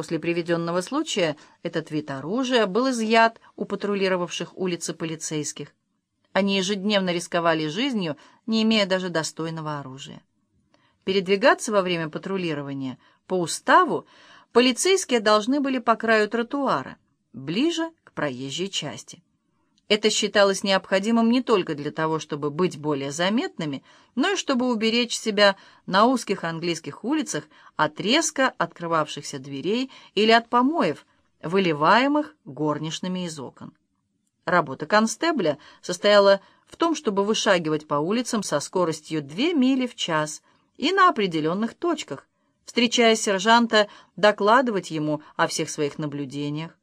После приведенного случая этот вид оружия был изъят у патрулировавших улицы полицейских. Они ежедневно рисковали жизнью, не имея даже достойного оружия. Передвигаться во время патрулирования по уставу полицейские должны были по краю тротуара, ближе к проезжей части. Это считалось необходимым не только для того, чтобы быть более заметными, но и чтобы уберечь себя на узких английских улицах от резко открывавшихся дверей или от помоев, выливаемых горничными из окон. Работа констебля состояла в том, чтобы вышагивать по улицам со скоростью 2 мили в час и на определенных точках, встречая сержанта, докладывать ему о всех своих наблюдениях.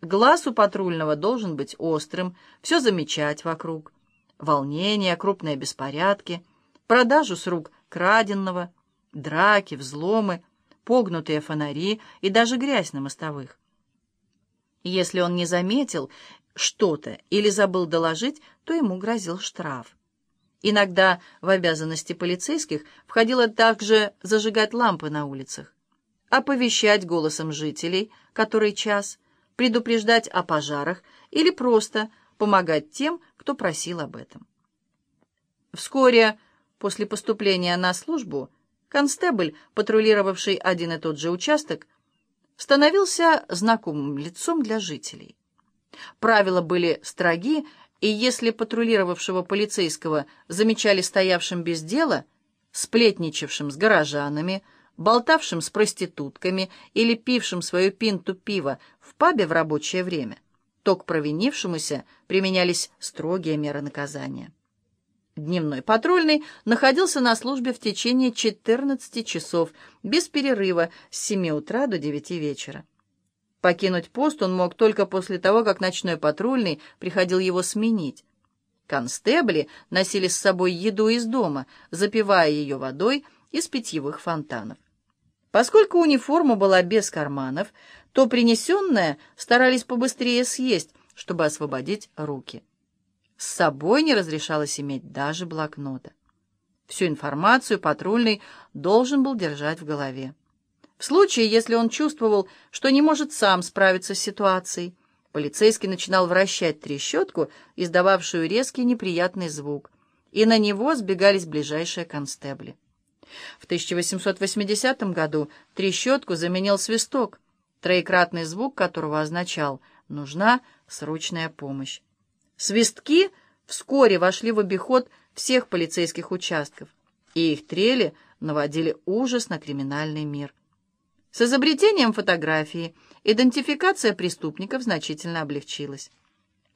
Глаз у патрульного должен быть острым, все замечать вокруг. Волнение, крупные беспорядки, продажу с рук краденного, драки, взломы, погнутые фонари и даже грязь на мостовых. Если он не заметил что-то или забыл доложить, то ему грозил штраф. Иногда в обязанности полицейских входило также зажигать лампы на улицах, оповещать голосом жителей, который час – предупреждать о пожарах или просто помогать тем, кто просил об этом. Вскоре после поступления на службу констебль, патрулировавший один и тот же участок, становился знакомым лицом для жителей. Правила были строги, и если патрулировавшего полицейского замечали стоявшим без дела, сплетничавшим с горожанами, болтавшим с проститутками или пившим свою пинту пива в пабе в рабочее время, то к провинившемуся применялись строгие меры наказания. Дневной патрульный находился на службе в течение 14 часов, без перерыва, с 7 утра до 9 вечера. Покинуть пост он мог только после того, как ночной патрульный приходил его сменить. Констебли носили с собой еду из дома, запивая ее водой из питьевых фонтанов. Поскольку униформа была без карманов, то принесенное старались побыстрее съесть, чтобы освободить руки. С собой не разрешалось иметь даже блокнота. Всю информацию патрульный должен был держать в голове. В случае, если он чувствовал, что не может сам справиться с ситуацией, полицейский начинал вращать трещотку, издававшую резкий неприятный звук, и на него сбегались ближайшие констебли. В 1880 году трещотку заменил свисток, троекратный звук которого означал «нужна срочная помощь». Свистки вскоре вошли в обиход всех полицейских участков, и их трели наводили ужас на криминальный мир. С изобретением фотографии идентификация преступников значительно облегчилась.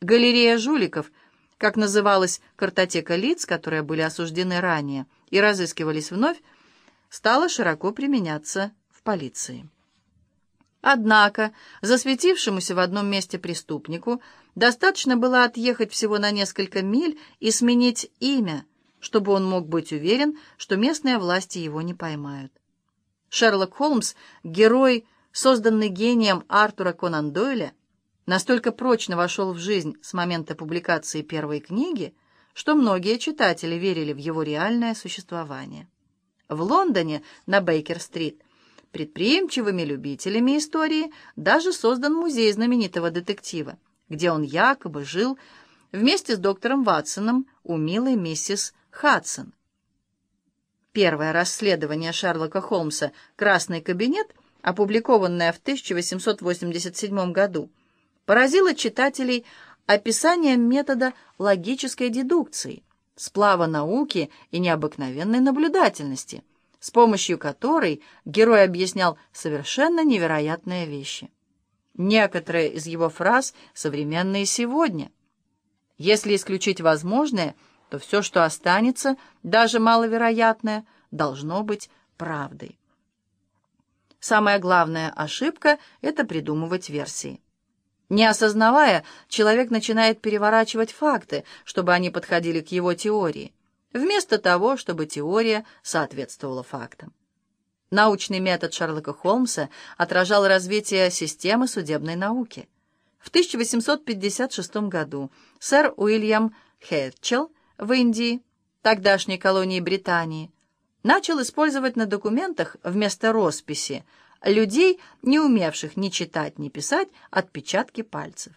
Галерея жуликов, как называлась картотека лиц, которые были осуждены ранее – и разыскивались вновь, стало широко применяться в полиции. Однако засветившемуся в одном месте преступнику достаточно было отъехать всего на несколько миль и сменить имя, чтобы он мог быть уверен, что местные власти его не поймают. Шерлок Холмс, герой, созданный гением Артура Конан Дойля, настолько прочно вошел в жизнь с момента публикации первой книги, что многие читатели верили в его реальное существование. В Лондоне на Бейкер-стрит предприимчивыми любителями истории даже создан музей знаменитого детектива, где он якобы жил вместе с доктором Ватсоном у милой миссис Хадсон. Первое расследование Шерлока Холмса «Красный кабинет», опубликованное в 1887 году, поразило читателей описанием метода логической дедукции, сплава науки и необыкновенной наблюдательности, с помощью которой герой объяснял совершенно невероятные вещи. Некоторые из его фраз современные сегодня. Если исключить возможное, то все, что останется, даже маловероятное, должно быть правдой. Самая главная ошибка — это придумывать версии. Не осознавая, человек начинает переворачивать факты, чтобы они подходили к его теории, вместо того, чтобы теория соответствовала фактам. Научный метод Шерлока Холмса отражал развитие системы судебной науки. В 1856 году сэр Уильям Хэтчелл в Индии, тогдашней колонии Британии, начал использовать на документах вместо росписи людей, не умевших ни читать, ни писать отпечатки пальцев.